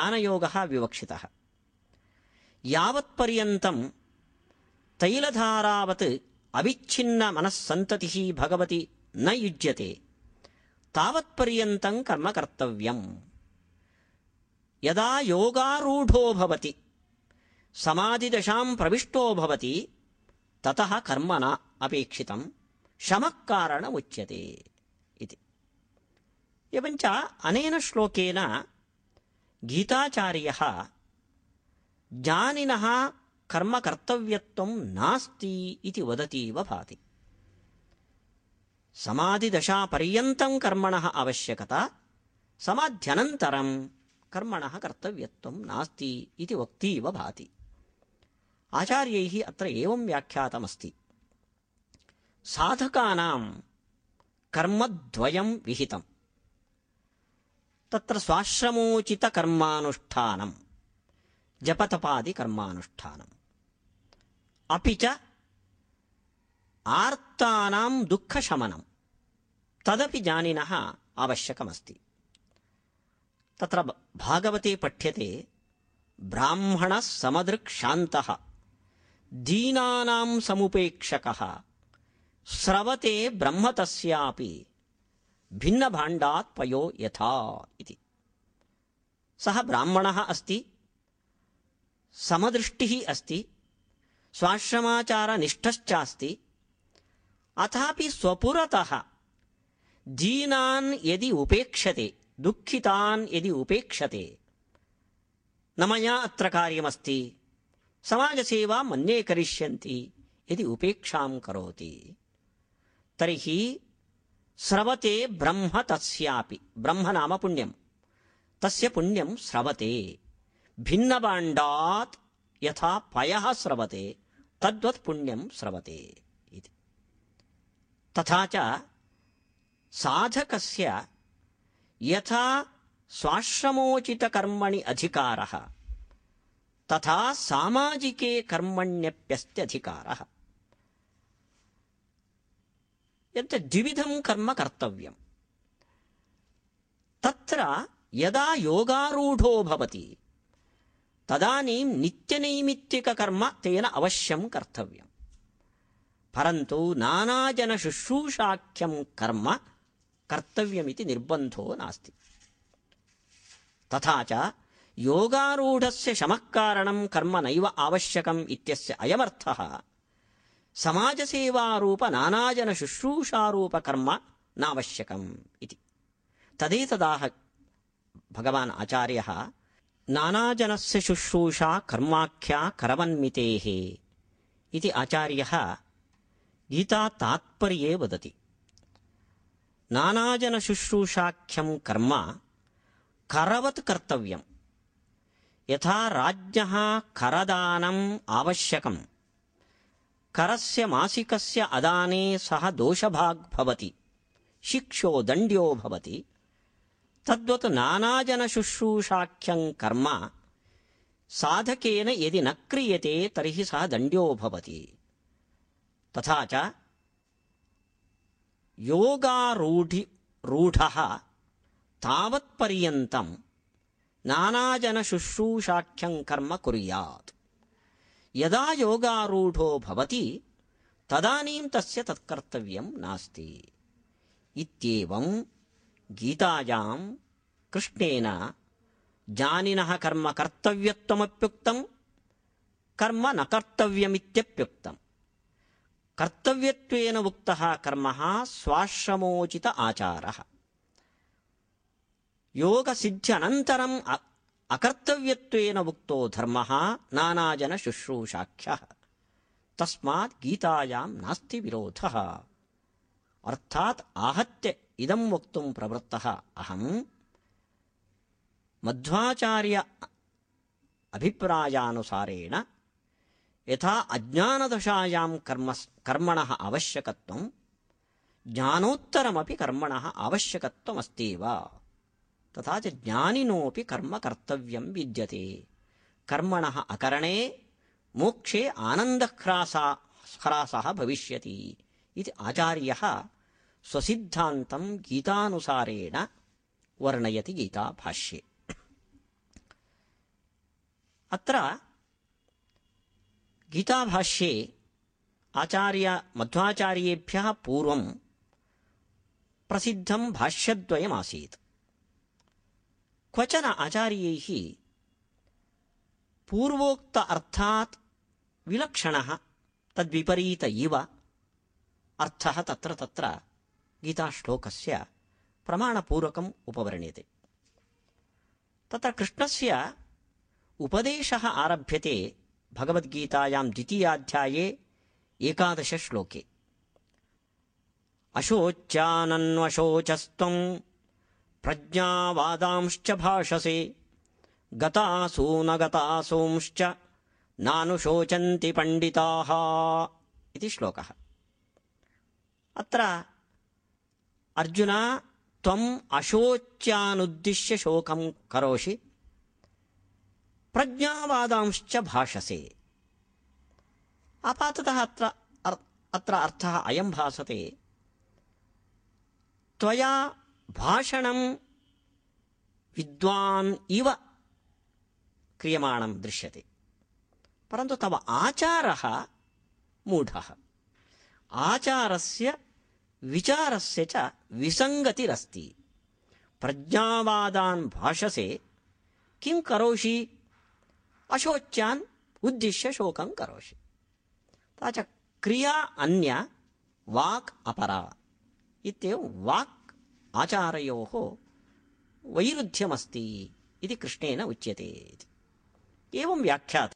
ज्ञानयोगः विवक्षितः। यावत्पर्यन्तं तैलधारावत् अविच्छिन्नमनःसन्ततिः भगवति न युज्यते। तावत्पर्यन्तं कर्म कर्तव्यम्। यदा योगारूढो भवति समाधिदशां प्रविष्टो भवति ततः कर्म न अपेक्षितं शमः कारणमुच्यते इति। एवञ्च अनेन श्लोकेन गीताचार्यः ज्ञानिनः कर्मकर्तव्यत्वं नास्ति इति वदतीव भाति। समाधिदशापर्यन्तं कर्मणः आवश्यकता समाध्यनन्तरं कर्मणः कर्तव्यत्वं नास्ति इति वक्तीव भाति। आचार्यैः अत्र एवं व्याख्यातमस्ति। साधकानां कर्मद्वयं विहितम् तत्र स्वाश्रमोचितकर्मानुष्ठानं जपतपादिकर्मानुष्ठानम्। अपि च आर्तानां दुःखशमनं तदपि ज्ञानिनः आवश्यकमस्ति। तत्र भागवते पठ्यते ब्राह्मणः समदृक् शान्तः दीनानां समुपेक्षकः स्रवते ब्रह्म तस्यापि भिन्नभाण्डात् पयो यथा इति। सः ब्राह्मणः अस्ति, समदृष्टिः अस्ति, स्वाश्रमाचारनिष्ठश्चास्ति, अथापि स्वपुरतः दीनान् यदि उपेक्षते, दुःखितान् यदि उपेक्षते, न मया अत्र कार्यमस्ति, समाजसेवा मन्ये करिष्यन्ति यदि उपेक्षां करोति। तर्हि स्रवते ब्रह्म तस्यापि। ब्रह्म नाम पुण्यं तस्य पुण्यं स्रवते। भिन्नभाण्डात् यथा पयः स्रवते, तद्वत् पुण्यं स्रवते इति। तथा च साधकस्य यथा स्वाश्रमोचितकर्मणि अधिकारः, तथा सामाजिके कर्मण्यप्यस्ति अधिकारः यत् द्विविधं कर्म कर्तव्यम् तत्र यदा योगारूढो भवति तदानीं नित्यनैमित्तिककर्म तेन अवश्यं कर्तव्यम् परन्तु नानाजनशुश्रूषाख्यं कर्म कर्तव्यमिति निर्बन्धो नास्ति तथा च योगारूढस्य शमः कारणं कर्म नैव आवश्यकम् इत्यस्य अयमर्थः समाजसेवारूप नानाजनशुश्रूषारूपकर्म नावश्यकम् इति। तदेतदाह भगवान् आचार्यः नानाजनस्य शुश्रूषा कर्माख्या करवन्मितेः इति आचार्यः गीतातात्पर्ये वदति। नानाजनशुश्रूषाख्यं कर्म करवत् कर्तव्यम्। यथा राज्ञः కరస్య మాసికస్య అదానే సహ దోషభాగ్ భవతి శిక్షో దండ్యో భవతి. తద్వత్ నానాజన శుశ్రూషాఖ్యం కర్మ సాధకేన ఎది నక్రియతే క్రియతే తర్హి సహ దండ్యో భవతి. తథాచ చ యోగారూఢి రూఢః తావత్పర్యంతం నానాజన శుశ్రూషాఖ్యం కర్మ కురియాత్. यदा योगारूढो भवति तदानीं तस्य तत्कर्तव्यं नास्ति। इत्येवं गीतायां कृष्णेन ज्ञानिनः कर्म कर्तव्यत्वमप्युक्तं कर्म न कर्तव्यमित्यप्युक्तम् कर्तव्यत्वेन उक्तः कर्म स्वाश्रमोचित आचारः। योगसिद्ध्यनन्तरम् अकर्तव्यत्वेन उक्तो धर्मः नानाजनशुश्रूषाख्यः। तस्मात् गीतायां नास्ति विरोधः। अर्थात् आहत्य इदं वक्तुं प्रवृत्तः अहम्। मध्वाचार्य अभिप्रायानुसारेण यथा अज्ञानदशायां कर्म कर्मणः आवश्यकत्वं ज्ञानोत्तरमपि कर्मणः आवश्यकत्वमस्त्येव तथा च ज्ञानिनोऽपि कर्म कर्तव्यं विद्यते। कर्मणः अकरणे, मोक्षे आनन्दह्रासा, ह्रासः भविष्यति इति आचार्यः स्वसिद्धान्तं गीतानुसारेण वर्णयति गीताभाष्ये। अत्र गीताभाष्ये आचार्य, मध्वाचार्येभ्यः पूर्वं प्रसिद्धं भाष्यद्वयमासीत्। क्वचन आचार्यैः पूर्वोक्त अर्थात् विलक्षणः तद्विपरीत इव अर्थः तत्र तत्र गीताश्लोकस्य प्रमाणपूर्वकम् उपवर्ण्यते। तत्र कृष्णस्य उपदेशः आरभ्यते भगवद्गीतायां द्वितीयाध्याये एकादशश्लोके। अशोच्यानन्वशोचस्त्वम् ప్రజ్ఞావాదాంశ్చ భాషసే. గతాసూనగతాసూంశ్చ నానుశోచంతి పండితా ఇది శ్లోక. అత్ర అర్జున త్వం అశోచ్యానుద్దిశ్య శోకం కరోషి. ప్రజ్ఞావాదాంశ్చ భాషసే. ఆపాతతः అత్ర అత్ర అర్థ అయం భాసతే. త్వయా भासते त्वया भाषणं विद्वान् इव क्रियमाणं दृश्यते परन्तु तव आचारः मूढः आचारस्य विचारस्य च विसङ्गतिरस्ति प्रज्ञावादान् भाषसे किं करोषि अशोच्यान् उद्दिश्य शोकं करोषि तथा च क्रिया अन्या वाक् अपरा इत्येवं वाक् आचारयोः वैरुध्यमस्ति इति कृष्णेन उच्यते एवं व्याख्यातम्